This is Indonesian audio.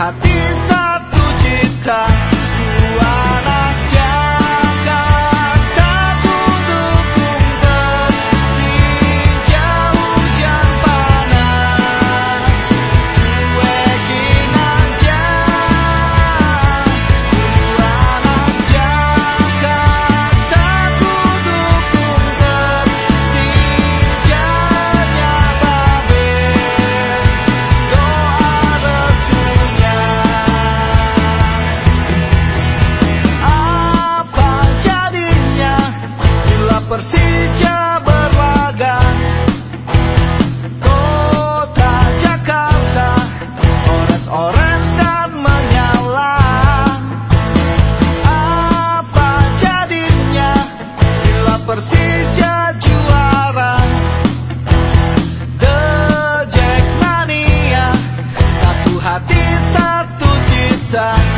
Hati satu cinta. Persija juara. The Jackmania. Satu hati satu cita